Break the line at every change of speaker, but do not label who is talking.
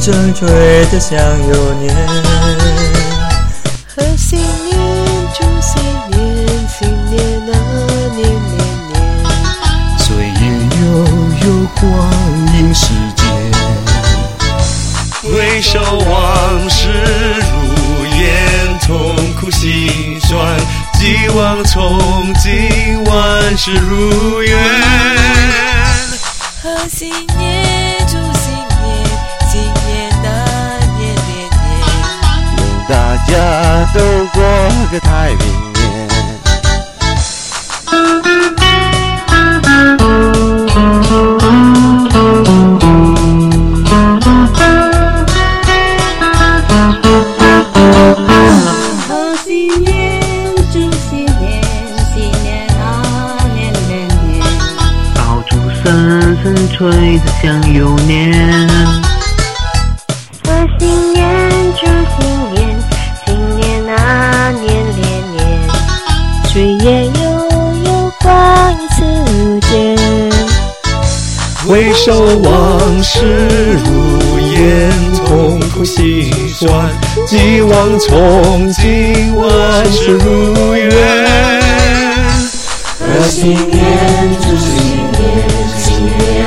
正吹得像幼年。
贺新年，祝新年，新年啊年年年。
岁月悠悠，光阴似箭。回首往事如烟，痛苦心酸，寄望从今万事如愿。
贺新年，
愿大家都过个太平年。
贺新年，祝新年，新年啊年年年。
爆竹声声吹得像幼年。
贺新年，
岁月悠悠，光阴似箭。
回首往事如烟，痛苦心酸，寄望从今万事如愿。
贺新年，祝新年，新年